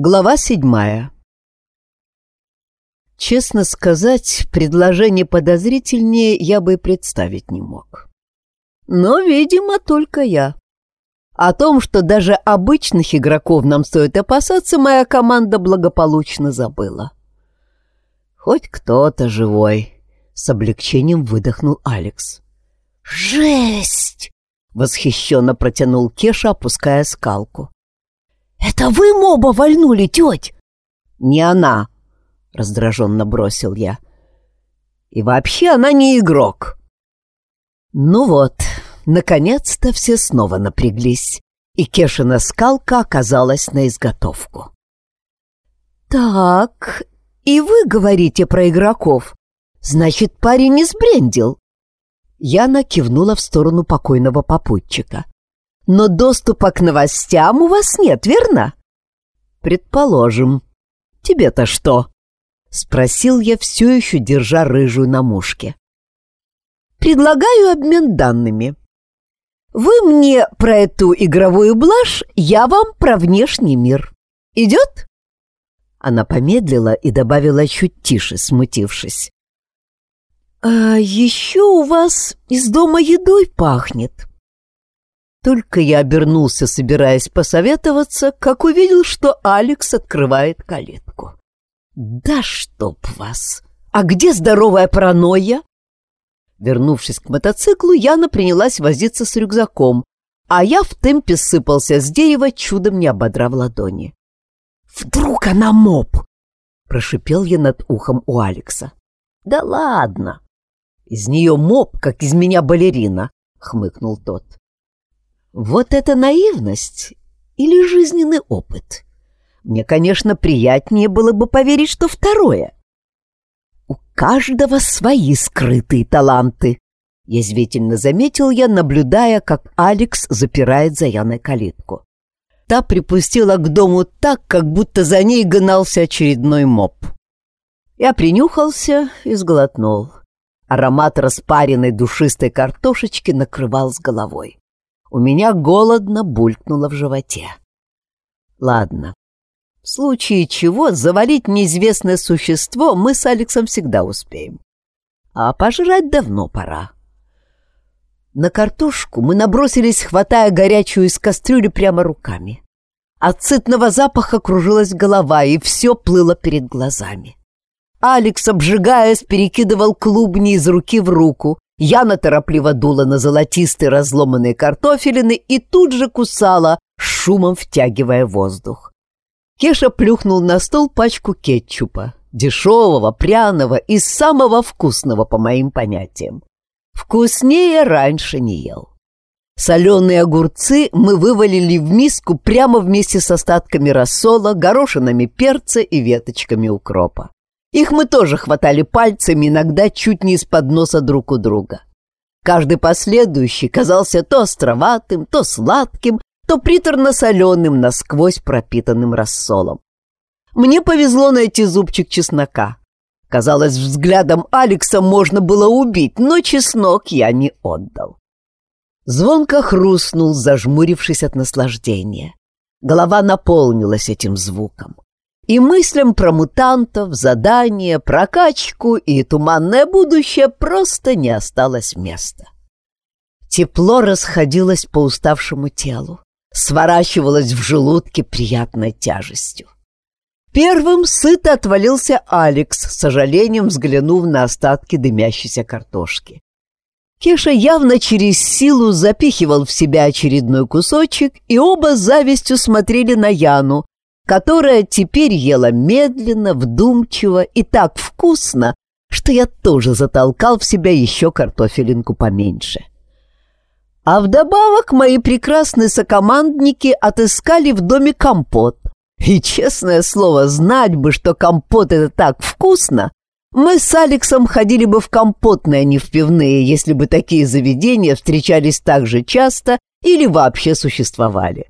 Глава седьмая. Честно сказать, предложение подозрительнее я бы и представить не мог. Но, видимо, только я. О том, что даже обычных игроков нам стоит опасаться, моя команда благополучно забыла. Хоть кто-то живой, с облегчением выдохнул Алекс. «Жесть!» — восхищенно протянул Кеша, опуская скалку. «Это вы моба вальнули, теть?» «Не она», — раздраженно бросил я. «И вообще она не игрок». Ну вот, наконец-то все снова напряглись, и Кешина скалка оказалась на изготовку. «Так, и вы говорите про игроков? Значит, парень не сбрендил?» Яна кивнула в сторону покойного попутчика. Но доступа к новостям у вас нет, верно? Предположим. Тебе-то что? Спросил я, все еще держа рыжую на мушке. Предлагаю обмен данными. Вы мне про эту игровую блажь, я вам про внешний мир. Идет? Она помедлила и добавила чуть тише, смутившись. «А еще у вас из дома едой пахнет. Только я обернулся, собираясь посоветоваться, как увидел, что Алекс открывает калитку. «Да чтоб вас! А где здоровая паранойя?» Вернувшись к мотоциклу, Яна принялась возиться с рюкзаком, а я в темпе сыпался с дерева, чудом не ободрав ладони. «Вдруг она моб!» — прошипел я над ухом у Алекса. «Да ладно! Из нее моб, как из меня балерина!» — хмыкнул тот. Вот это наивность или жизненный опыт? Мне, конечно, приятнее было бы поверить, что второе. У каждого свои скрытые таланты, язвительно заметил я, наблюдая, как Алекс запирает за Яной калитку. Та припустила к дому так, как будто за ней гнался очередной моб. Я принюхался и сглотнул. Аромат распаренной душистой картошечки накрывал с головой. У меня голодно булькнуло в животе. Ладно. В случае чего завалить неизвестное существо мы с Алексом всегда успеем. А пожрать давно пора. На картошку мы набросились, хватая горячую из кастрюли прямо руками. От сытного запаха кружилась голова, и все плыло перед глазами. Алекс, обжигаясь, перекидывал клубни из руки в руку, Яна торопливо дула на золотистые разломанные картофелины и тут же кусала, шумом втягивая воздух. Кеша плюхнул на стол пачку кетчупа, дешевого, пряного и самого вкусного, по моим понятиям. Вкуснее раньше не ел. Соленые огурцы мы вывалили в миску прямо вместе с остатками рассола, горошинами перца и веточками укропа. Их мы тоже хватали пальцами, иногда чуть не из-под носа друг у друга. Каждый последующий казался то островатым, то сладким, то приторно-соленым, насквозь пропитанным рассолом. Мне повезло найти зубчик чеснока. Казалось, взглядом Алекса можно было убить, но чеснок я не отдал. Звонко хрустнул, зажмурившись от наслаждения. Голова наполнилась этим звуком и мыслям про мутантов, задания, прокачку и туманное будущее просто не осталось места. Тепло расходилось по уставшему телу, сворачивалось в желудке приятной тяжестью. Первым сыто отвалился Алекс, с сожалением взглянув на остатки дымящейся картошки. Кеша явно через силу запихивал в себя очередной кусочек, и оба с завистью смотрели на Яну, которая теперь ела медленно, вдумчиво и так вкусно, что я тоже затолкал в себя еще картофелинку поменьше. А вдобавок мои прекрасные сокомандники отыскали в доме компот. И, честное слово, знать бы, что компот — это так вкусно, мы с Алексом ходили бы в компотные, а не в пивные, если бы такие заведения встречались так же часто или вообще существовали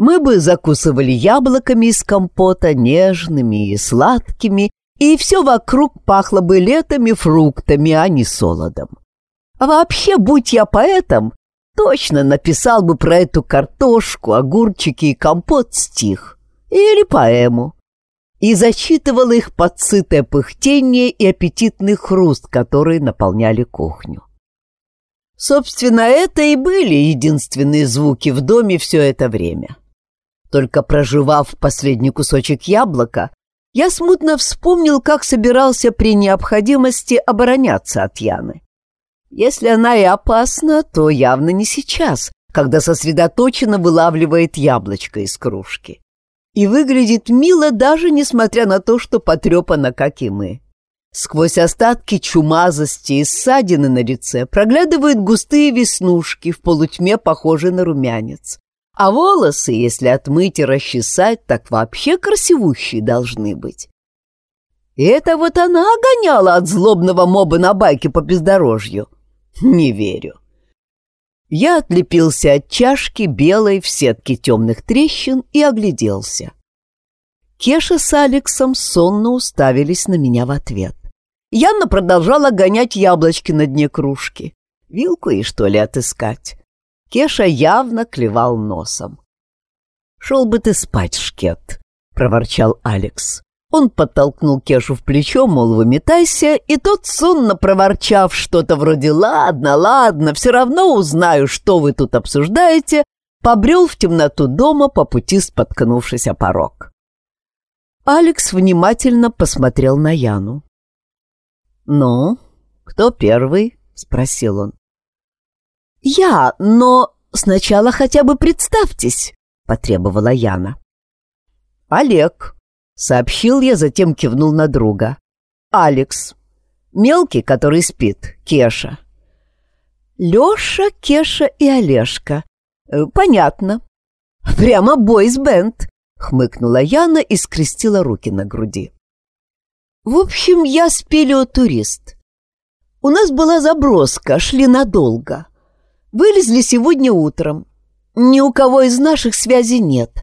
мы бы закусывали яблоками из компота, нежными и сладкими, и все вокруг пахло бы летом и фруктами, а не солодом. Вообще, будь я поэтом, точно написал бы про эту картошку, огурчики и компот стих. или поэму и зачитывала их под сытое пыхтение и аппетитный хруст, которые наполняли кухню. Собственно, это и были единственные звуки в доме все это время. Только проживав последний кусочек яблока, я смутно вспомнил, как собирался при необходимости обороняться от Яны. Если она и опасна, то явно не сейчас, когда сосредоточенно вылавливает яблочко из кружки. И выглядит мило даже несмотря на то, что потрепана, как и мы. Сквозь остатки чумазости и ссадины на лице проглядывают густые веснушки в полутьме, похожие на румянец. А волосы, если отмыть и расчесать, так вообще красивущие должны быть. Это вот она гоняла от злобного моба на байке по бездорожью. Не верю. Я отлепился от чашки белой в сетке темных трещин и огляделся. Кеша с Алексом сонно уставились на меня в ответ. Яна продолжала гонять яблочки на дне кружки. Вилку и что ли отыскать? Кеша явно клевал носом. «Шел бы ты спать, Шкет», — проворчал Алекс. Он подтолкнул Кешу в плечо, мол, выметайся, и тот, сонно проворчав что-то вроде «Ладно, ладно, все равно узнаю, что вы тут обсуждаете», побрел в темноту дома, по пути споткнувшись о порог. Алекс внимательно посмотрел на Яну. «Ну, кто первый?» — спросил он. «Я, но сначала хотя бы представьтесь», — потребовала Яна. «Олег», — сообщил я, затем кивнул на друга. «Алекс. Мелкий, который спит, Кеша». «Леша, Кеша и Олежка. Э, понятно. Прямо бойс-бенд», — хмыкнула Яна и скрестила руки на груди. «В общем, я спелеотурист. У нас была заброска, шли надолго». Вылезли сегодня утром. Ни у кого из наших связей нет.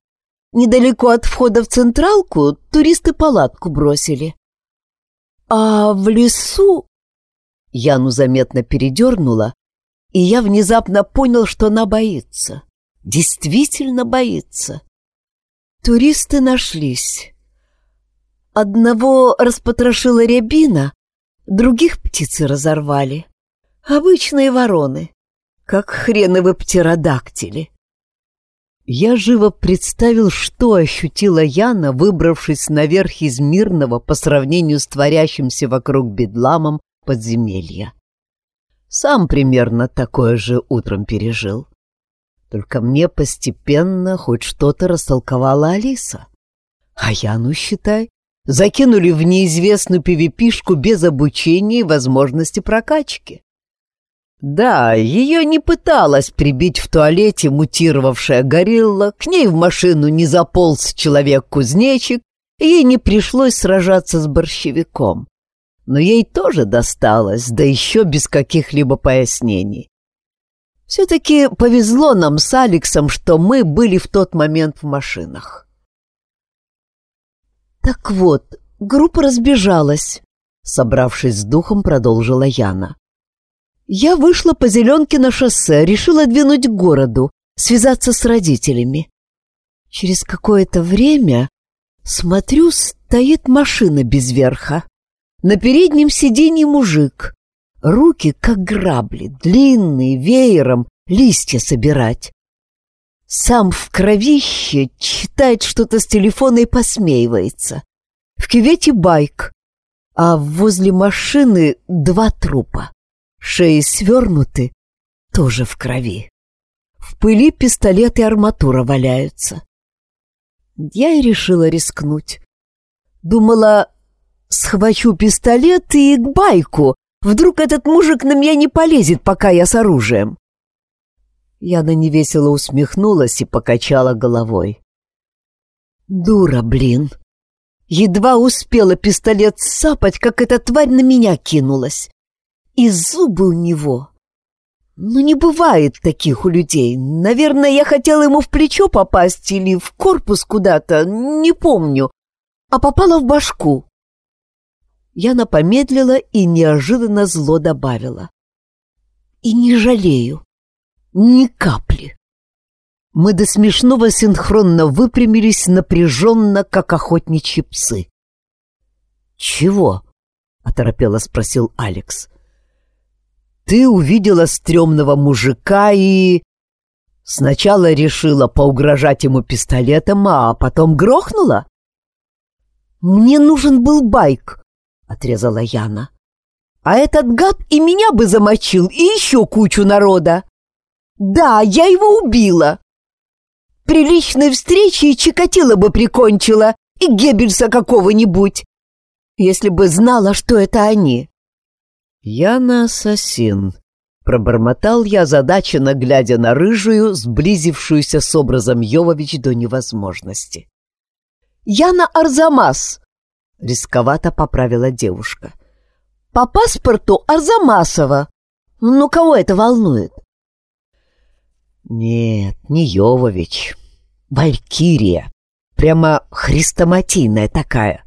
Недалеко от входа в Централку туристы палатку бросили. А в лесу... Яну заметно передернула, и я внезапно понял, что она боится. Действительно боится. Туристы нашлись. Одного распотрошила рябина, других птицы разорвали. Обычные вороны как хреновы птеродактили. Я живо представил, что ощутила Яна, выбравшись наверх из мирного по сравнению с творящимся вокруг бедламом подземелья. Сам примерно такое же утром пережил. Только мне постепенно хоть что-то растолковала Алиса. А Яну, считай, закинули в неизвестную пивипишку без обучения и возможности прокачки. Да, ее не пыталась прибить в туалете мутировавшая горилла, к ней в машину не заполз человек-кузнечик, ей не пришлось сражаться с борщевиком. Но ей тоже досталось, да еще без каких-либо пояснений. Все-таки повезло нам с Алексом, что мы были в тот момент в машинах. Так вот, группа разбежалась, собравшись с духом, продолжила Яна. Я вышла по зеленке на шоссе, решила двинуть к городу, связаться с родителями. Через какое-то время, смотрю, стоит машина без верха. На переднем сиденье мужик. Руки, как грабли, длинные, веером, листья собирать. Сам в кровище читает что-то с телефона и посмеивается. В кювете байк, а возле машины два трупа. Шеи свернуты, тоже в крови. В пыли пистолет и арматура валяются. Я и решила рискнуть. Думала, схвачу пистолет и к байку. Вдруг этот мужик на меня не полезет, пока я с оружием. Яна невесело усмехнулась и покачала головой. Дура, блин. Едва успела пистолет сапать, как эта тварь на меня кинулась. И зубы у него. Ну, не бывает таких у людей. Наверное, я хотела ему в плечо попасть или в корпус куда-то, не помню. А попала в башку. Яна помедлила и неожиданно зло добавила. И не жалею. Ни капли. Мы до смешного синхронно выпрямились напряженно, как охотничьи псы. «Чего?» — оторопело спросил Алекс. «Ты увидела стрёмного мужика и...» Сначала решила поугрожать ему пистолетом, а потом грохнула? «Мне нужен был байк», — отрезала Яна. «А этот гад и меня бы замочил, и еще кучу народа. Да, я его убила. При личной встрече и Чикатило бы прикончила, и Геббельса какого-нибудь, если бы знала, что это они. «Яна ассасин», — пробормотал я, задаченно глядя на рыжую, сблизившуюся с образом Йовович до невозможности. «Яна Арзамас», — рисковато поправила девушка. «По паспорту Арзамасова. Ну, кого это волнует?» «Нет, не Йовович. Валькирия. Прямо хрестоматийная такая.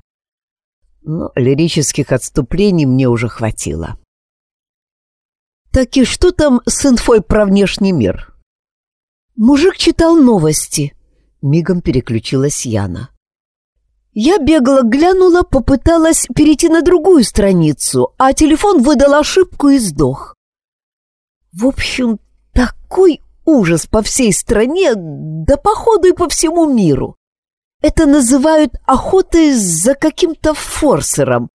Но лирических отступлений мне уже хватило». «Так и что там с инфой про внешний мир?» «Мужик читал новости», — мигом переключилась Яна. Я бегала, глянула, попыталась перейти на другую страницу, а телефон выдал ошибку и сдох. В общем, такой ужас по всей стране, да походу и по всему миру. Это называют охотой за каким-то форсером.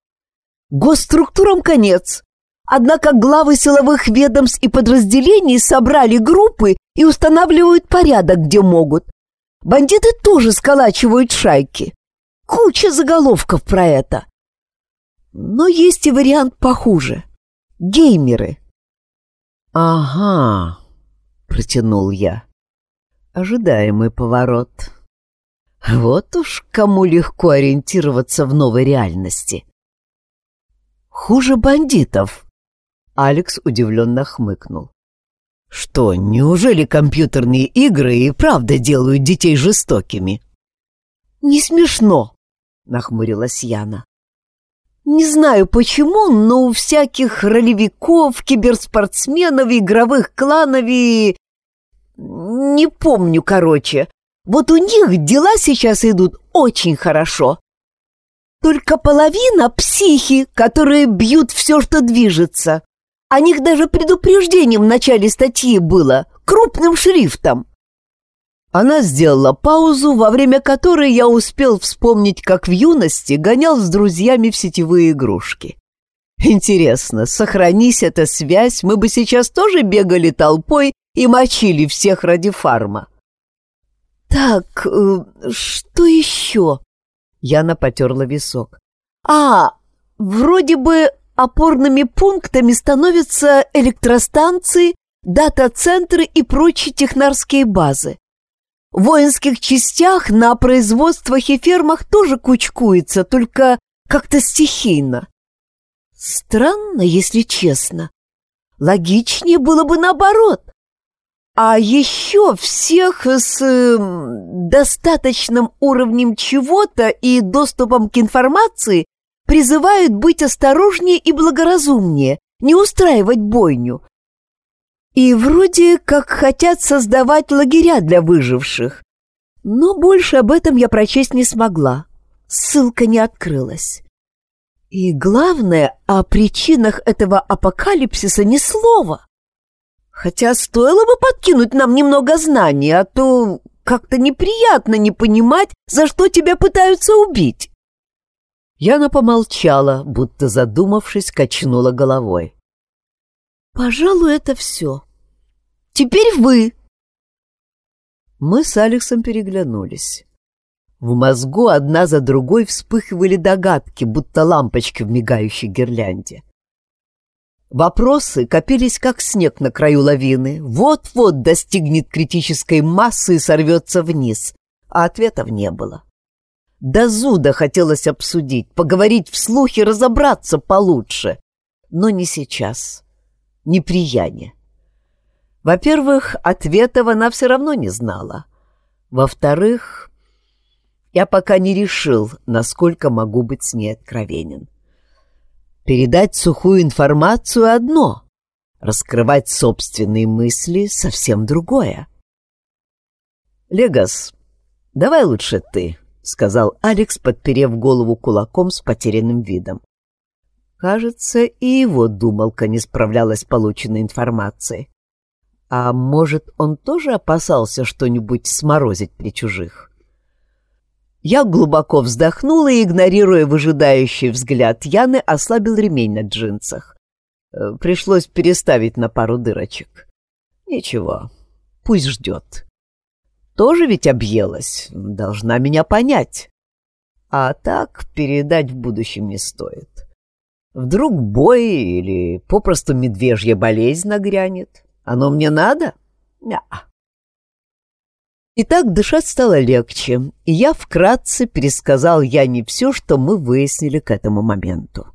Госструктурам конец. Однако главы силовых ведомств и подразделений собрали группы и устанавливают порядок, где могут. Бандиты тоже сколачивают шайки. Куча заголовков про это. Но есть и вариант похуже. Геймеры. «Ага», — протянул я. Ожидаемый поворот. Вот уж кому легко ориентироваться в новой реальности. Хуже бандитов. Алекс удивленно хмыкнул. Что, неужели компьютерные игры и правда делают детей жестокими? Не смешно, нахмурилась Яна. Не знаю почему, но у всяких ролевиков, киберспортсменов, игровых кланов и... Не помню, короче. Вот у них дела сейчас идут очень хорошо. Только половина психи, которые бьют все, что движется. О них даже предупреждением в начале статьи было, крупным шрифтом. Она сделала паузу, во время которой я успел вспомнить, как в юности гонял с друзьями в сетевые игрушки. Интересно, сохранись эта связь, мы бы сейчас тоже бегали толпой и мочили всех ради фарма. Так, э, что еще? Яна потерла висок. А, вроде бы опорными пунктами становятся электростанции, дата-центры и прочие технарские базы. В воинских частях на производствах и фермах тоже кучкуется, только как-то стихийно. Странно, если честно. Логичнее было бы наоборот. А еще всех с э, достаточным уровнем чего-то и доступом к информации призывают быть осторожнее и благоразумнее, не устраивать бойню, и вроде как хотят создавать лагеря для выживших. Но больше об этом я прочесть не смогла. Ссылка не открылась. И главное, о причинах этого апокалипсиса ни слова. Хотя стоило бы подкинуть нам немного знаний, а то как-то неприятно не понимать, за что тебя пытаются убить. Яна помолчала, будто задумавшись, качнула головой. «Пожалуй, это все. Теперь вы!» Мы с Алексом переглянулись. В мозгу одна за другой вспыхивали догадки, будто лампочки в мигающей гирлянде. Вопросы копились, как снег на краю лавины. Вот-вот достигнет критической массы и сорвется вниз, а ответов не было. До зуда хотелось обсудить, поговорить вслух и разобраться получше. Но не сейчас, не при Яне. Во-первых, ответов она все равно не знала. Во-вторых, я пока не решил, насколько могу быть с ней откровенен. Передать сухую информацию — одно, раскрывать собственные мысли — совсем другое. «Легас, давай лучше ты», — сказал Алекс, подперев голову кулаком с потерянным видом. Кажется, и его думалка не справлялась с полученной информацией. А может, он тоже опасался что-нибудь сморозить при чужих? Я глубоко вздохнула и, игнорируя выжидающий взгляд Яны, ослабил ремень на джинсах. Э, пришлось переставить на пару дырочек. Ничего, пусть ждет. Тоже ведь объелась, должна меня понять. А так передать в будущем не стоит. Вдруг бой или попросту медвежья болезнь нагрянет. Оно мне надо? Ня. Итак, дышать стало легче, и я вкратце пересказал Яне все, что мы выяснили к этому моменту.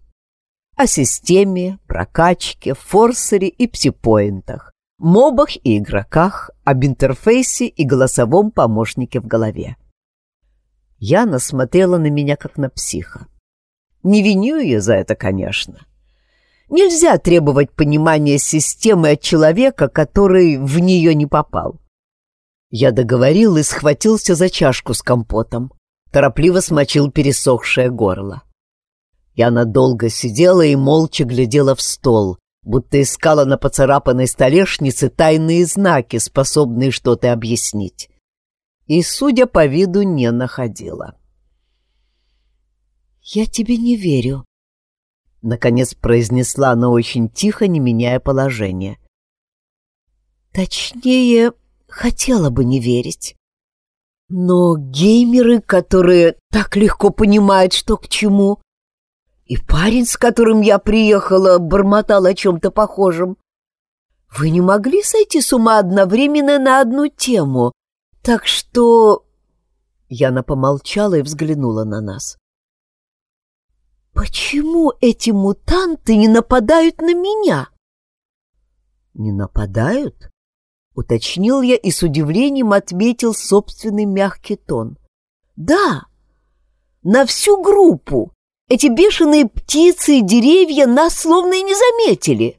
О системе, прокачке, форсере и псипоинтах, мобах и игроках, об интерфейсе и голосовом помощнике в голове. Яна смотрела на меня, как на психа. Не виню ее за это, конечно. Нельзя требовать понимания системы от человека, который в нее не попал. Я договорил и схватился за чашку с компотом. Торопливо смочил пересохшее горло. Я надолго сидела и молча глядела в стол, будто искала на поцарапанной столешнице тайные знаки, способные что-то объяснить. И, судя по виду, не находила. «Я тебе не верю», — наконец произнесла она очень тихо, не меняя положение. «Точнее, хотела бы не верить. Но геймеры, которые так легко понимают, что к чему, и парень, с которым я приехала, бормотал о чем-то похожем. Вы не могли сойти с ума одновременно на одну тему, так что...» Яна помолчала и взглянула на нас. Почему эти мутанты не нападают на меня? Не нападают? Уточнил я и с удивлением отметил собственный мягкий тон. Да, на всю группу. Эти бешеные птицы и деревья нас словно и не заметили.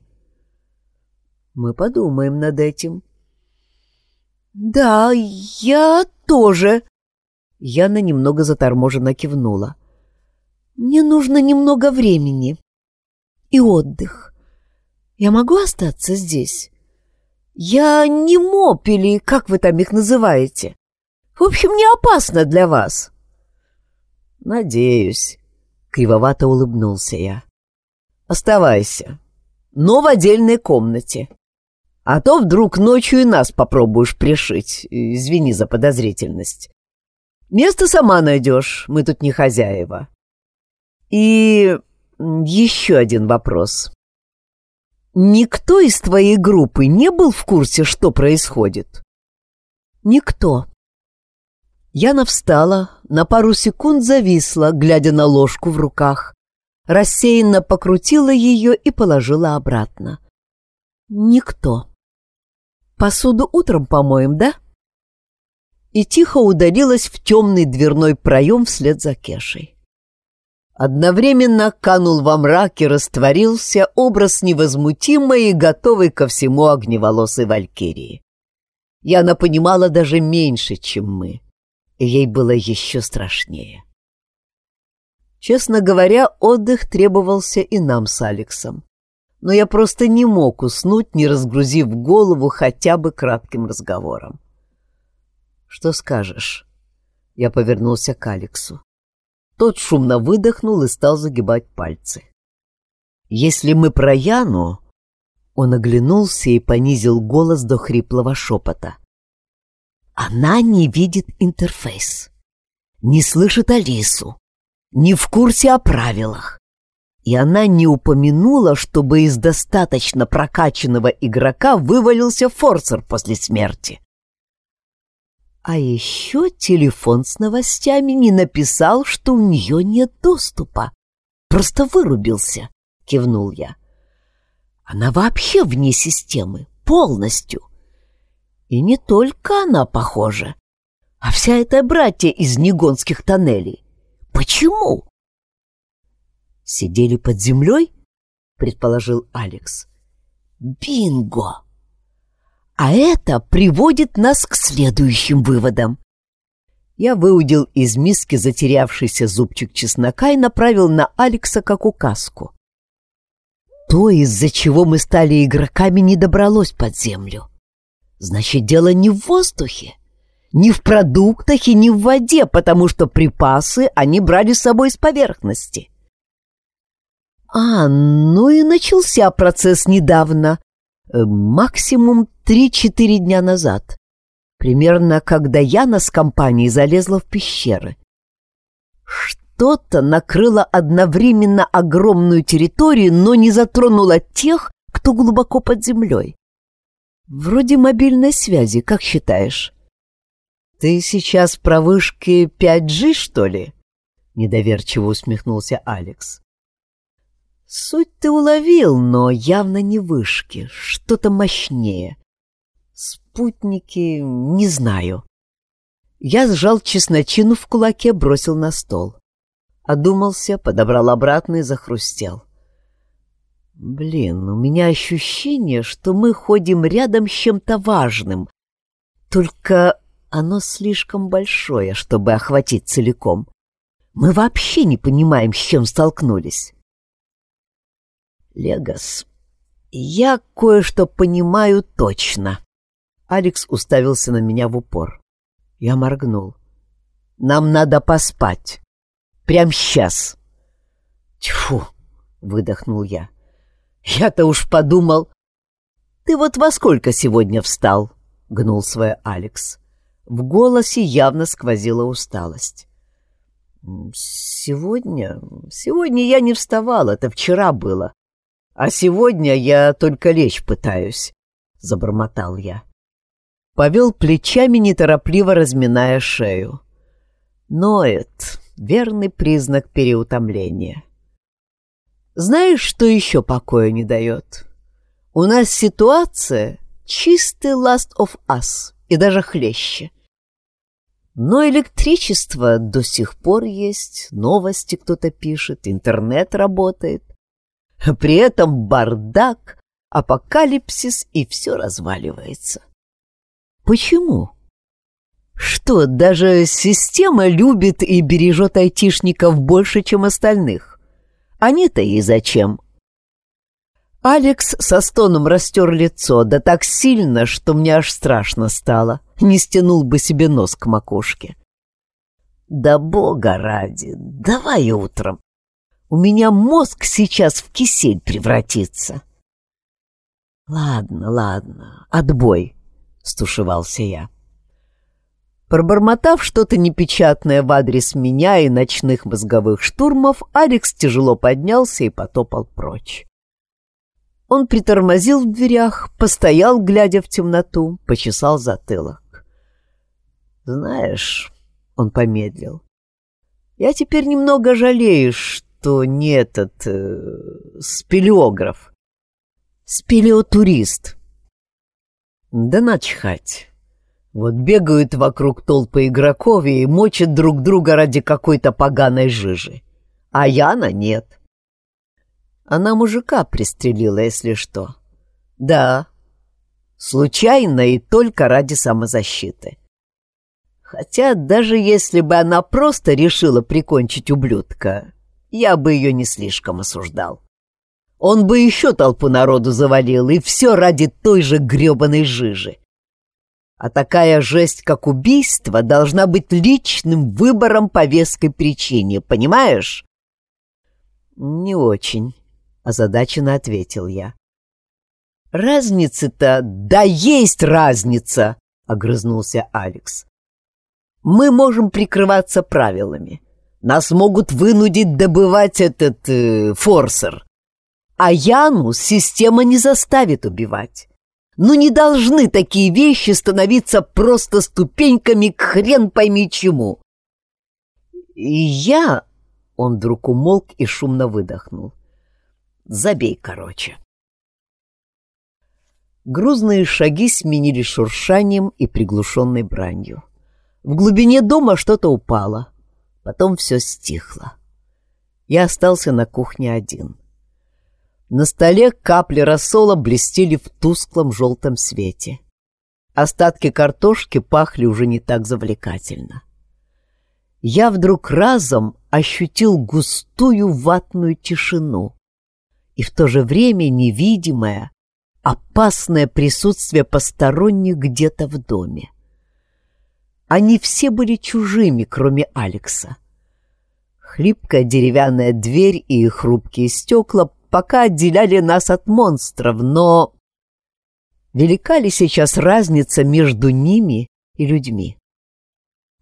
Мы подумаем над этим. Да, я тоже. Яна немного заторможенно кивнула. Мне нужно немного времени и отдых. Я могу остаться здесь? Я не моп или как вы там их называете. В общем, не опасно для вас. Надеюсь, кривовато улыбнулся я. Оставайся, но в отдельной комнате. А то вдруг ночью и нас попробуешь пришить. Извини за подозрительность. Место сама найдешь, мы тут не хозяева. И еще один вопрос. Никто из твоей группы не был в курсе, что происходит? Никто. Яна встала, на пару секунд зависла, глядя на ложку в руках, рассеянно покрутила ее и положила обратно. Никто. Посуду утром помоем, да? И тихо удалилась в темный дверной проем вслед за Кешей. Одновременно канул во мрак и растворился образ невозмутимой и готовой ко всему огневолосой валькирии. Яна понимала даже меньше, чем мы, ей было еще страшнее. Честно говоря, отдых требовался и нам с Алексом. Но я просто не мог уснуть, не разгрузив голову хотя бы кратким разговором. «Что скажешь?» Я повернулся к Алексу. Тот шумно выдохнул и стал загибать пальцы. «Если мы про Яну...» Он оглянулся и понизил голос до хриплого шепота. «Она не видит интерфейс, не слышит Алису, не в курсе о правилах. И она не упомянула, чтобы из достаточно прокачанного игрока вывалился форсер после смерти. А еще телефон с новостями не написал, что у нее нет доступа. Просто вырубился, кивнул я. Она вообще вне системы, полностью. И не только она, похоже, а вся эта братья из негонских тоннелей. Почему? Сидели под землей? Предположил Алекс. Бинго! А это приводит нас к следующим выводам. Я выудил из миски затерявшийся зубчик чеснока и направил на Алекса как указку. То, из-за чего мы стали игроками, не добралось под землю. Значит, дело не в воздухе, не в продуктах и не в воде, потому что припасы они брали с собой с поверхности. А, ну и начался процесс недавно, э, максимум 3-4 дня назад, примерно когда Яна с компанией залезла в пещеры. Что-то накрыло одновременно огромную территорию, но не затронуло тех, кто глубоко под землей. Вроде мобильной связи, как считаешь? Ты сейчас про вышки 5G, что ли? Недоверчиво усмехнулся Алекс. Суть ты уловил, но явно не вышки, что-то мощнее. Спутники, не знаю. Я сжал чесночину в кулаке, бросил на стол. Одумался, подобрал обратно и захрустел. Блин, у меня ощущение, что мы ходим рядом с чем-то важным. Только оно слишком большое, чтобы охватить целиком. Мы вообще не понимаем, с чем столкнулись. Легас, я кое-что понимаю точно. Алекс уставился на меня в упор. Я моргнул. Нам надо поспать. Прям сейчас. Тьфу, выдохнул я. Я-то уж подумал. Ты вот во сколько сегодня встал? Гнул свой Алекс. В голосе явно сквозила усталость. Сегодня? Сегодня я не вставал, это вчера было. А сегодня я только лечь пытаюсь, забормотал я. Повел плечами, неторопливо разминая шею. Ноет — верный признак переутомления. Знаешь, что еще покоя не дает? У нас ситуация чистый last of us и даже хлеще. Но электричество до сих пор есть, новости кто-то пишет, интернет работает. При этом бардак, апокалипсис и все разваливается. Почему? Что, даже система любит и бережет айтишников больше, чем остальных? Они-то и зачем? Алекс со стоном растер лицо, да так сильно, что мне аж страшно стало. Не стянул бы себе нос к макушке. Да бога ради, давай утром. У меня мозг сейчас в кисель превратится. Ладно, ладно, отбой, стушевался я. Пробормотав что-то непечатное в адрес меня и ночных мозговых штурмов, Алекс тяжело поднялся и потопал прочь. Он притормозил в дверях, постоял, глядя в темноту, почесал затылок. «Знаешь...» — он помедлил. «Я теперь немного жалею, что не этот... Э, спелеограф. Спелеотурист. Да начхать. Вот бегают вокруг толпы игроков и мочат друг друга ради какой-то поганой жижи. А Яна нет. Она мужика пристрелила, если что. Да, случайно и только ради самозащиты. Хотя даже если бы она просто решила прикончить ублюдка, я бы ее не слишком осуждал. Он бы еще толпу народу завалил, и все ради той же гребаной жижи. А такая жесть, как убийство, должна быть личным выбором по веской причине, понимаешь? Не очень, озадаченно ответил я. Разница-то, да есть разница, огрызнулся Алекс. Мы можем прикрываться правилами. Нас могут вынудить добывать этот э, форсер. А Яну система не заставит убивать. Ну не должны такие вещи становиться просто ступеньками к хрен пойми чему. И я... Он вдруг умолк и шумно выдохнул. Забей, короче. Грузные шаги сменили шуршанием и приглушенной бранью. В глубине дома что-то упало. Потом все стихло. Я остался на кухне один. На столе капли рассола блестели в тусклом желтом свете. Остатки картошки пахли уже не так завлекательно. Я вдруг разом ощутил густую ватную тишину и в то же время невидимое, опасное присутствие посторонних где-то в доме. Они все были чужими, кроме Алекса. Хлипкая деревянная дверь и хрупкие стекла пока отделяли нас от монстров, но... Велика ли сейчас разница между ними и людьми?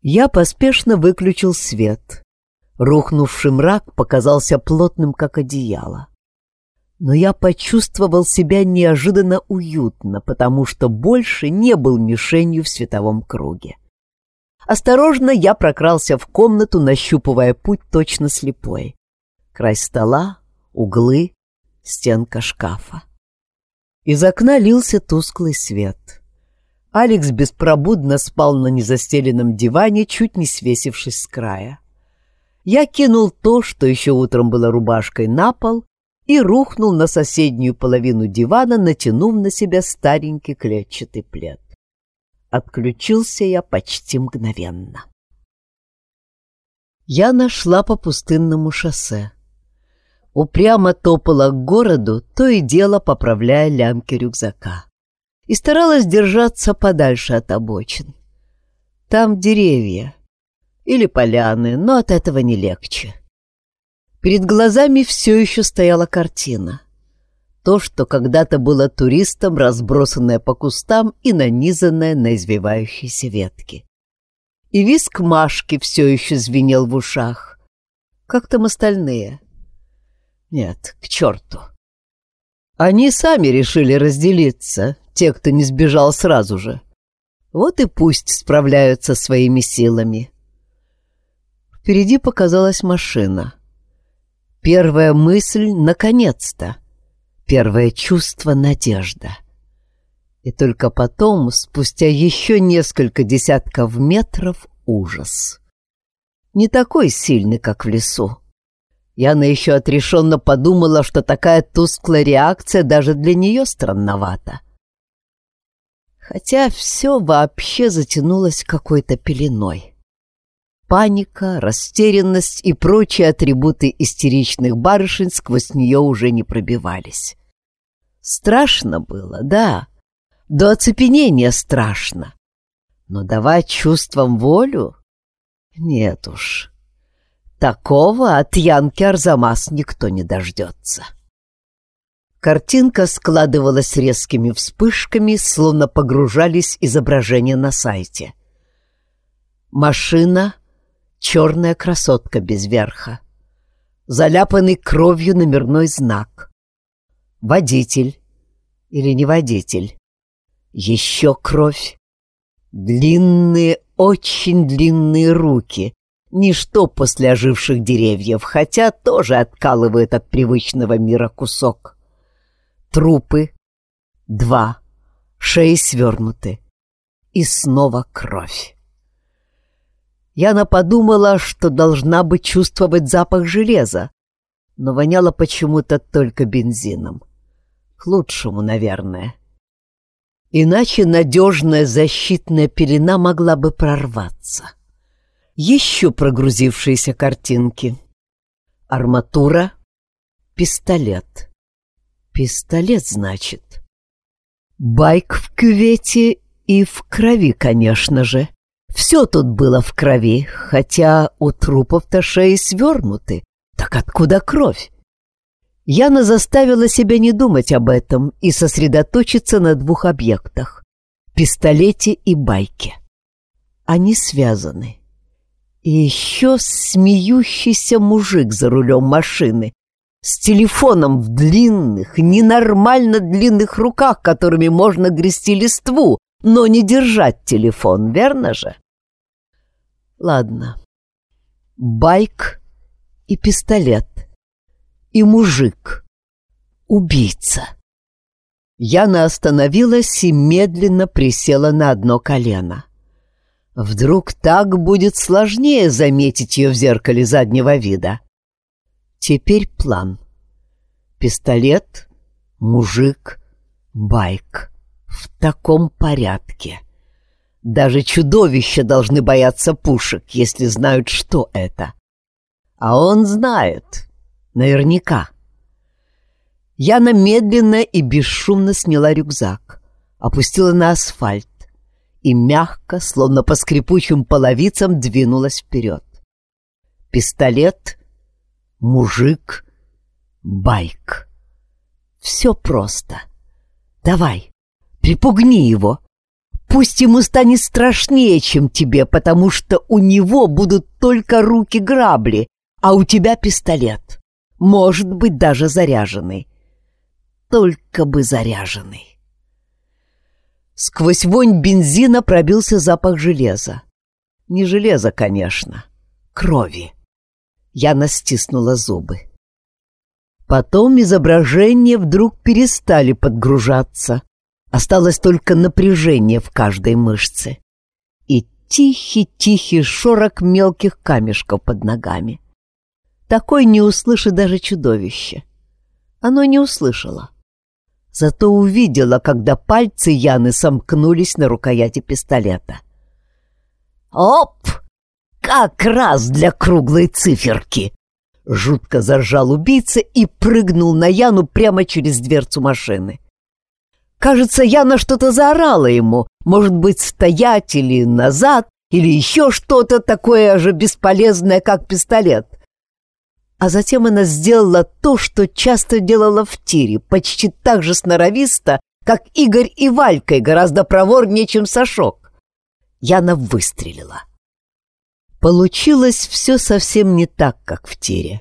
Я поспешно выключил свет. Рухнувший мрак показался плотным, как одеяло. Но я почувствовал себя неожиданно уютно, потому что больше не был мишенью в световом круге. Осторожно я прокрался в комнату, нащупывая путь точно слепой. Край стола, углы, стенка шкафа. Из окна лился тусклый свет. Алекс беспробудно спал на незастеленном диване, чуть не свесившись с края. Я кинул то, что еще утром было рубашкой, на пол и рухнул на соседнюю половину дивана, натянув на себя старенький клетчатый плед. Отключился я почти мгновенно. Я нашла по пустынному шоссе. Упрямо топала к городу, то и дело поправляя лямки рюкзака. И старалась держаться подальше от обочин. Там деревья или поляны, но от этого не легче. Перед глазами все еще стояла картина — то, что когда-то было туристом, разбросанное по кустам и нанизанное на извивающиеся ветки. И виск Машки все еще звенел в ушах. Как там остальные? Нет, к черту. Они сами решили разделиться, те, кто не сбежал сразу же. Вот и пусть справляются своими силами. Впереди показалась машина. Первая мысль — наконец-то. Первое чувство — надежда. И только потом, спустя еще несколько десятков метров, ужас. Не такой сильный, как в лесу. Яна еще отрешенно подумала, что такая тусклая реакция даже для нее странновата. Хотя все вообще затянулось какой-то пеленой. Паника, растерянность и прочие атрибуты истеричных барышень сквозь нее уже не пробивались. Страшно было, да, до оцепенения страшно. Но давать чувствам волю? Нет уж. Такого от Янки Арзамас никто не дождется. Картинка складывалась резкими вспышками, словно погружались изображения на сайте. Машина — черная красотка без верха. Заляпанный кровью номерной знак. Водитель или не водитель. Еще кровь. Длинные, очень длинные руки. Ничто после оживших деревьев, хотя тоже откалывает от привычного мира кусок. Трупы. Два. Шеи свернуты. И снова кровь. Яна подумала, что должна бы чувствовать запах железа, но воняло почему-то только бензином. К лучшему, наверное. Иначе надежная защитная пелена могла бы прорваться. Еще прогрузившиеся картинки. Арматура, пистолет. Пистолет, значит. Байк в кювете и в крови, конечно же. Все тут было в крови, хотя у трупов-то шеи свернуты. Так откуда кровь? Яна заставила себя не думать об этом и сосредоточиться на двух объектах — пистолете и байке. Они связаны. И еще смеющийся мужик за рулем машины с телефоном в длинных, ненормально длинных руках, которыми можно грести листву, но не держать телефон, верно же? Ладно. Байк и пистолет и мужик. Убийца. Яна остановилась и медленно присела на одно колено. Вдруг так будет сложнее заметить ее в зеркале заднего вида. Теперь план. Пистолет, мужик, байк. В таком порядке. Даже чудовища должны бояться пушек, если знают, что это. А он знает. Наверняка. Яна медленно и бесшумно сняла рюкзак, опустила на асфальт и мягко, словно по скрипучим половицам, двинулась вперед. Пистолет, мужик, байк. Все просто. Давай, припугни его. Пусть ему станет страшнее, чем тебе, потому что у него будут только руки-грабли, а у тебя пистолет. Может быть, даже заряженный только бы заряженный. Сквозь вонь бензина пробился запах железа. Не железа, конечно, крови. Я настиснула зубы. Потом изображения вдруг перестали подгружаться. Осталось только напряжение в каждой мышце. И тихий-тихий шорок мелких камешков под ногами. Такой не услышит даже чудовище. Оно не услышало зато увидела, когда пальцы Яны сомкнулись на рукояти пистолета. «Оп! Как раз для круглой циферки!» Жутко заржал убийца и прыгнул на Яну прямо через дверцу машины. Кажется, Яна что-то заорала ему, может быть, стоять или назад, или еще что-то такое же бесполезное, как пистолет. А затем она сделала то, что часто делала в тире, почти так же сноровисто, как Игорь и Валька, и гораздо проворнее, чем Сашок. Яна выстрелила. Получилось все совсем не так, как в тире.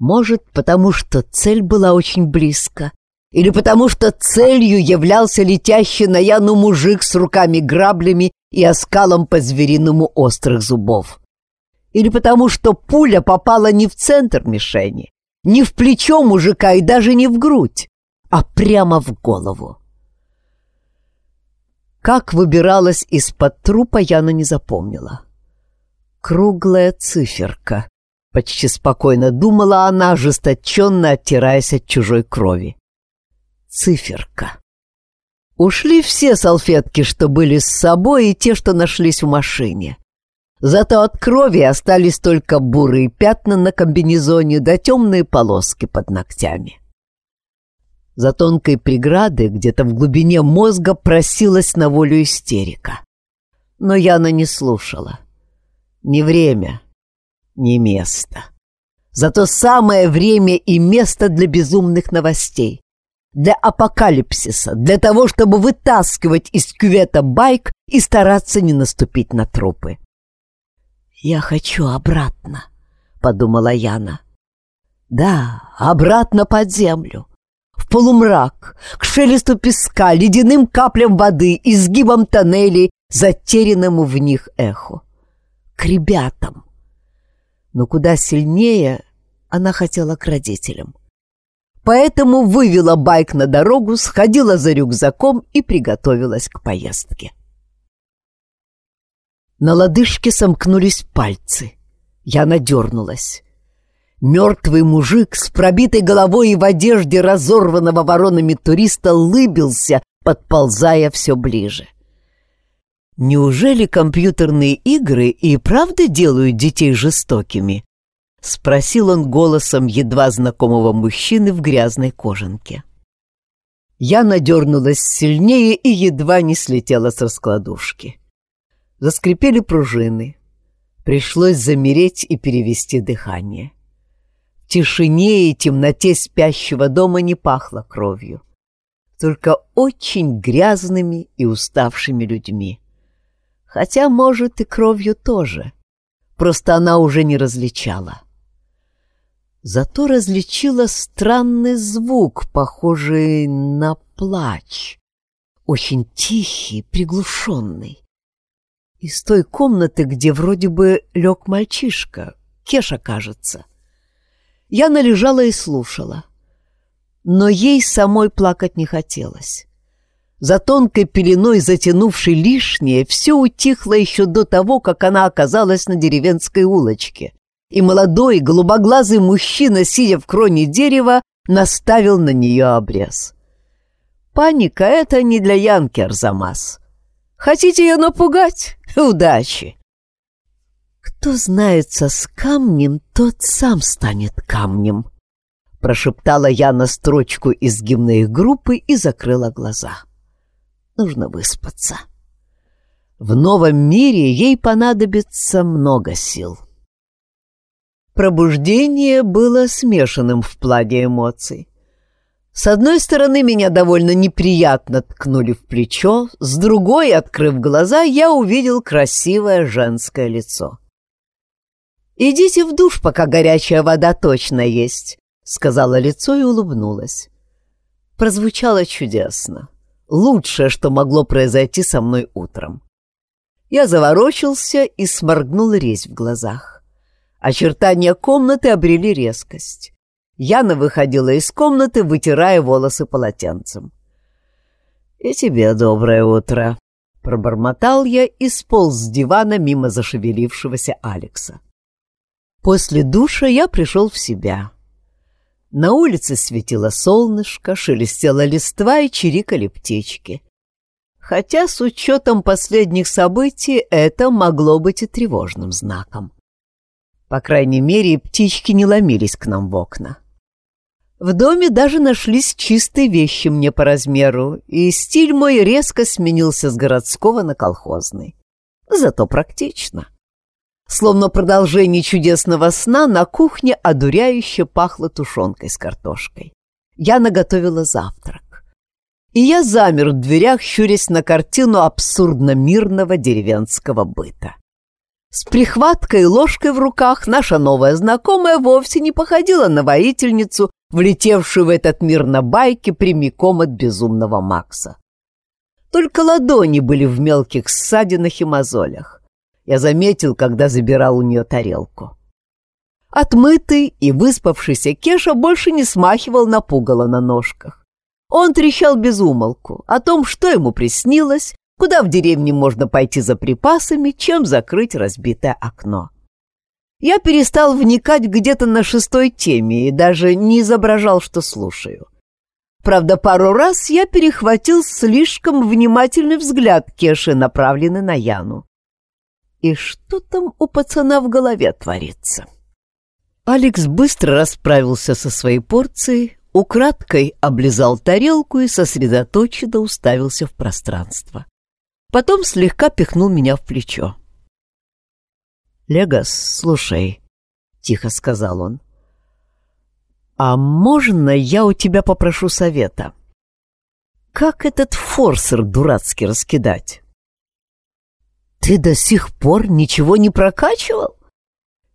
Может, потому что цель была очень близко, или потому что целью являлся летящий на Яну мужик с руками-граблями и оскалом по-звериному острых зубов или потому что пуля попала не в центр мишени, не в плечо мужика и даже не в грудь, а прямо в голову. Как выбиралась из-под трупа, Яна не запомнила. Круглая циферка. Почти спокойно думала она, ожесточенно оттираясь от чужой крови. Циферка. Ушли все салфетки, что были с собой, и те, что нашлись в машине. Зато от крови остались только бурые пятна на комбинезоне да темные полоски под ногтями. За тонкой преградой где-то в глубине мозга просилась на волю истерика. Но Яна не слушала. Ни время, ни место. Зато самое время и место для безумных новостей. Для апокалипсиса, для того, чтобы вытаскивать из кювета байк и стараться не наступить на трупы. «Я хочу обратно», — подумала Яна. «Да, обратно под землю, в полумрак, к шелесту песка, ледяным каплям воды, изгибам тоннелей, затерянному в них эху. К ребятам. Но куда сильнее она хотела к родителям. Поэтому вывела байк на дорогу, сходила за рюкзаком и приготовилась к поездке. На лодыжке сомкнулись пальцы. Я надернулась. Мертвый мужик с пробитой головой и в одежде разорванного воронами туриста лыбился, подползая все ближе. «Неужели компьютерные игры и правда делают детей жестокими?» — спросил он голосом едва знакомого мужчины в грязной кожанке. Я надернулась сильнее и едва не слетела с раскладушки. Заскрипели пружины. Пришлось замереть и перевести дыхание. В тишине и темноте спящего дома не пахло кровью. Только очень грязными и уставшими людьми. Хотя, может, и кровью тоже. Просто она уже не различала. Зато различила странный звук, похожий на плач. Очень тихий, приглушенный. Из той комнаты, где вроде бы лег мальчишка, Кеша, кажется. Я належала и слушала. Но ей самой плакать не хотелось. За тонкой пеленой, затянувшей лишнее, все утихло еще до того, как она оказалась на деревенской улочке. И молодой, голубоглазый мужчина, сидя в кроне дерева, наставил на нее обрез. Паника — это не для Янки Арзамас. Хотите ее напугать? Удачи! Кто знается с камнем, тот сам станет камнем, прошептала я на строчку из гимна группы и закрыла глаза. Нужно выспаться. В новом мире ей понадобится много сил. Пробуждение было смешанным в плане эмоций. С одной стороны, меня довольно неприятно ткнули в плечо, с другой, открыв глаза, я увидел красивое женское лицо. «Идите в душ, пока горячая вода точно есть», — сказала лицо и улыбнулась. Прозвучало чудесно. Лучшее, что могло произойти со мной утром. Я заворочился и сморгнул резь в глазах. Очертания комнаты обрели резкость. Яна выходила из комнаты, вытирая волосы полотенцем. «И тебе доброе утро», — пробормотал я и сполз с дивана мимо зашевелившегося Алекса. После душа я пришел в себя. На улице светило солнышко, шелестела листва и чирикали птички. Хотя с учетом последних событий это могло быть и тревожным знаком. По крайней мере, птички не ломились к нам в окна. В доме даже нашлись чистые вещи мне по размеру, и стиль мой резко сменился с городского на колхозный. Зато практично. Словно продолжение чудесного сна на кухне одуряюще пахло тушенкой с картошкой. Я наготовила завтрак. И я замер в дверях, щурясь на картину абсурдно-мирного деревенского быта. С прихваткой и ложкой в руках наша новая знакомая вовсе не походила на воительницу, влетевшую в этот мир на байке прямиком от безумного Макса. Только ладони были в мелких ссадинах и мозолях. Я заметил, когда забирал у нее тарелку. Отмытый и выспавшийся Кеша больше не смахивал на пугало на ножках. Он трещал без умолку о том, что ему приснилось, куда в деревне можно пойти за припасами, чем закрыть разбитое окно. Я перестал вникать где-то на шестой теме и даже не изображал, что слушаю. Правда, пару раз я перехватил слишком внимательный взгляд Кеши, направленный на Яну. И что там у пацана в голове творится? Алекс быстро расправился со своей порцией, украдкой облизал тарелку и сосредоточенно уставился в пространство. Потом слегка пихнул меня в плечо. «Легас, слушай», — тихо сказал он, — «а можно я у тебя попрошу совета? Как этот форсер дурацкий раскидать?» «Ты до сих пор ничего не прокачивал?»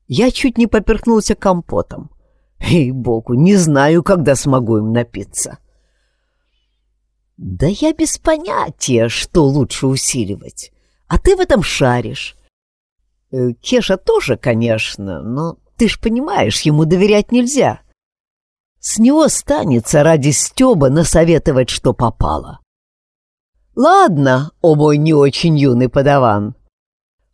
Я чуть не поперхнулся компотом. Ей-богу, не знаю, когда смогу им напиться. «Да я без понятия, что лучше усиливать. А ты в этом шаришь. Э, Кеша тоже, конечно, но ты ж понимаешь, ему доверять нельзя. С него станется ради Стеба насоветовать, что попало. Ладно, о мой не очень юный подаван.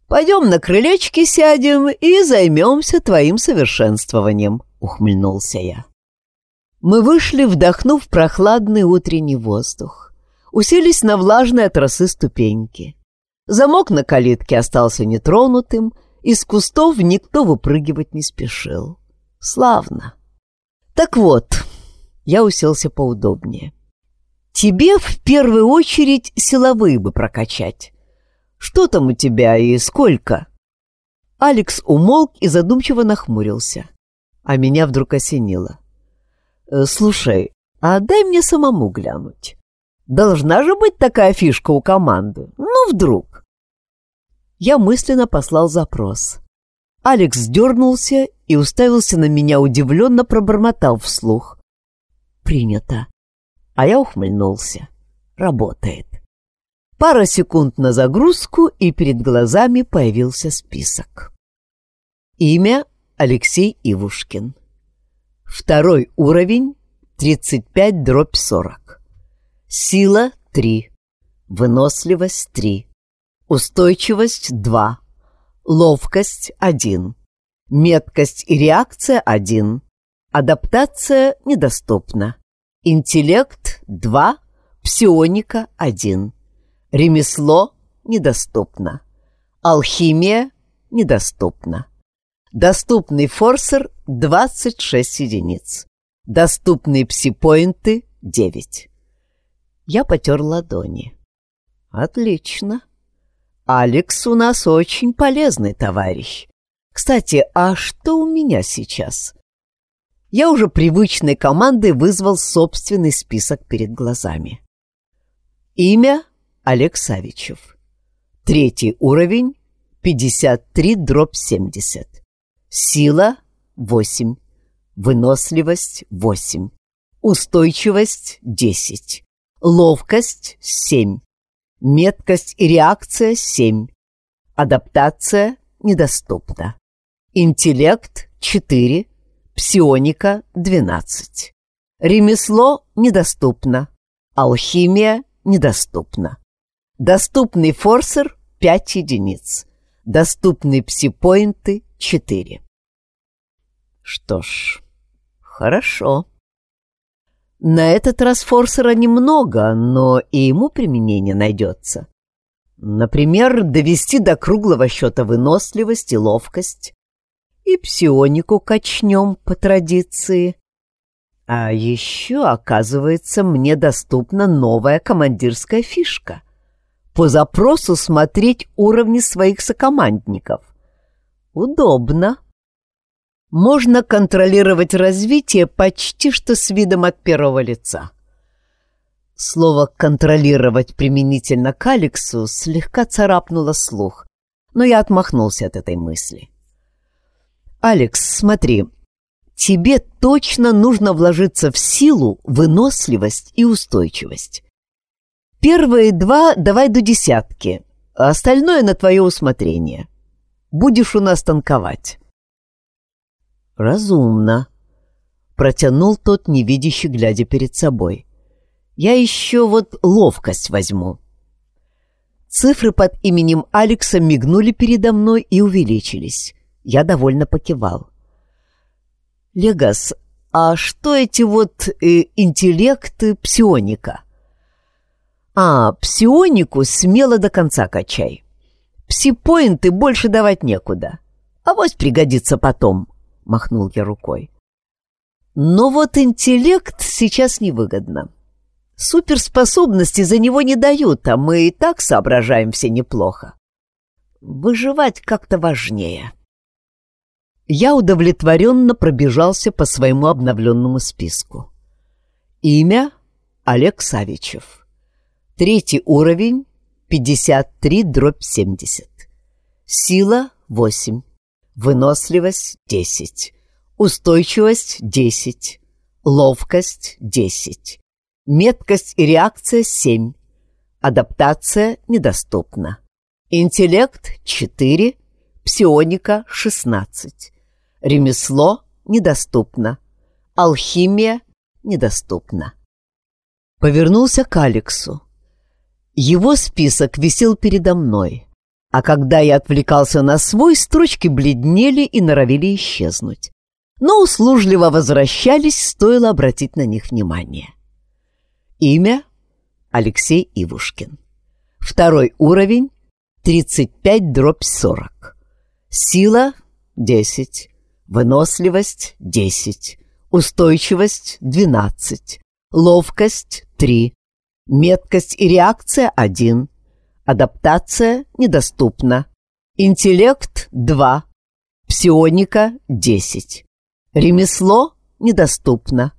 Пойдем на крылечке сядем и займемся твоим совершенствованием, ухмыльнулся я. Мы вышли, вдохнув прохладный утренний воздух. Уселись на влажные от росы ступеньки. Замок на калитке остался нетронутым, из кустов никто выпрыгивать не спешил. Славно. Так вот, я уселся поудобнее. Тебе в первую очередь силовые бы прокачать. Что там у тебя и сколько? Алекс умолк и задумчиво нахмурился. А меня вдруг осенило. «Э, «Слушай, а дай мне самому глянуть. Должна же быть такая фишка у команды. Ну, вдруг?» Я мысленно послал запрос. Алекс дернулся и уставился на меня, удивленно пробормотал вслух. «Принято». А я ухмыльнулся. «Работает». Пара секунд на загрузку, и перед глазами появился список. Имя Алексей Ивушкин. Второй уровень 35 дробь 40. Сила 3. Выносливость 3. Устойчивость 2. Ловкость 1. Меткость и реакция 1. Адаптация недоступна. Интеллект 2. псионика — один. Ремесло — недоступно. Алхимия — недоступна. Доступный форсер — 26 единиц. Доступные псипоинты — 9. Я потер ладони. Отлично. Алекс у нас очень полезный товарищ. Кстати, а что у меня сейчас? Я уже привычной командой вызвал собственный список перед глазами. Имя Олег Савичев. Третий уровень 53 дробь 70. Сила 8. Выносливость 8. Устойчивость 10. Ловкость 7. Меткость и реакция 7. Адаптация недоступна. Интеллект 4. Псионика 12. Ремесло недоступно. Алхимия недоступна. Доступный форсер 5 единиц. Доступные псипоинты 4. Что ж, хорошо. На этот раз форсера немного, но и ему применение найдется. Например, довести до круглого счета выносливость и ловкость. И псионику качнем по традиции. А еще, оказывается, мне доступна новая командирская фишка. По запросу смотреть уровни своих сокомандников. Удобно. Можно контролировать развитие почти что с видом от первого лица. Слово «контролировать» применительно к Алексу слегка царапнуло слух, но я отмахнулся от этой мысли. «Алекс, смотри, тебе точно нужно вложиться в силу, выносливость и устойчивость. Первые два давай до десятки, а остальное на твое усмотрение. Будешь у нас танковать». «Разумно», — протянул тот, невидящий, глядя перед собой. Я еще вот ловкость возьму. Цифры под именем Алекса мигнули передо мной и увеличились. Я довольно покивал. «Легас, а что эти вот э, интеллекты псионика?» «А, псионику смело до конца качай. Псипоинты больше давать некуда. А вот пригодится потом», — махнул я рукой. «Но вот интеллект сейчас невыгодно. Суперспособности за него не дают, а мы и так соображаем все неплохо. Выживать как-то важнее. Я удовлетворенно пробежался по своему обновленному списку. Имя — Олег Савичев. Третий уровень — 53 дробь 70. Сила — 8. Выносливость — 10. Устойчивость — 10. Ловкость — 10. Меткость и реакция 7. Адаптация недоступна. Интеллект 4. Псионика 16. Ремесло недоступно. Алхимия недоступна. Повернулся к Алексу. Его список висел передо мной, а когда я отвлекался на свой, строчки бледнели и норовили исчезнуть. Но услужливо возвращались, стоило обратить на них внимание. Имя – Алексей Ивушкин. Второй уровень – 35 дробь 40. Сила – 10. Выносливость – 10. Устойчивость – 12. Ловкость – 3. Меткость и реакция – 1. Адаптация недоступна. Интеллект – 2. Псионика – 10. Ремесло – недоступно.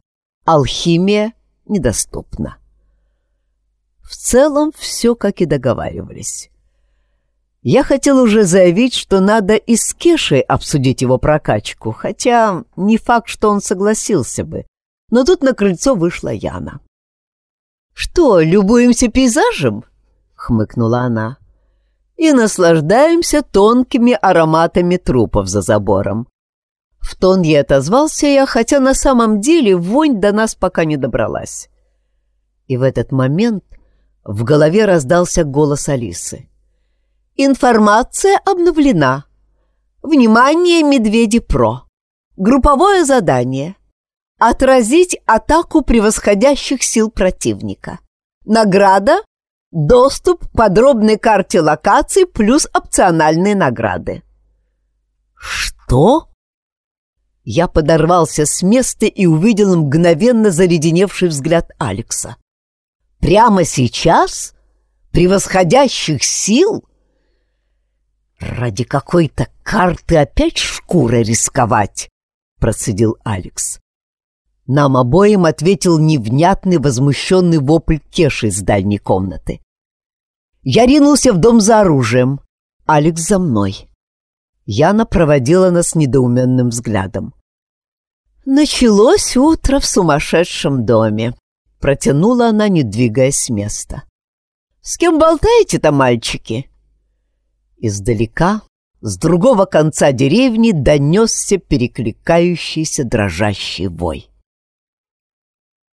Алхимия – недоступно. В целом все, как и договаривались. Я хотел уже заявить, что надо и с Кешей обсудить его прокачку, хотя не факт, что он согласился бы. Но тут на крыльцо вышла Яна. «Что, любуемся пейзажем?» — хмыкнула она. «И наслаждаемся тонкими ароматами трупов за забором. В тон ей отозвался я, хотя на самом деле вонь до нас пока не добралась. И в этот момент в голове раздался голос Алисы. «Информация обновлена. Внимание, Медведи-Про! Групповое задание. Отразить атаку превосходящих сил противника. Награда — доступ к подробной карте локаций плюс опциональные награды». «Что?» Я подорвался с места и увидел мгновенно заледеневший взгляд Алекса. «Прямо сейчас? Превосходящих сил?» «Ради какой-то карты опять шкурой рисковать?» — процедил Алекс. Нам обоим ответил невнятный возмущенный вопль Кеши из дальней комнаты. Я ринулся в дом за оружием. Алекс за мной. Яна проводила нас недоуменным взглядом. «Началось утро в сумасшедшем доме», — протянула она, не двигаясь с места. «С кем болтаете-то, мальчики?» Издалека, с другого конца деревни, донесся перекликающийся дрожащий вой.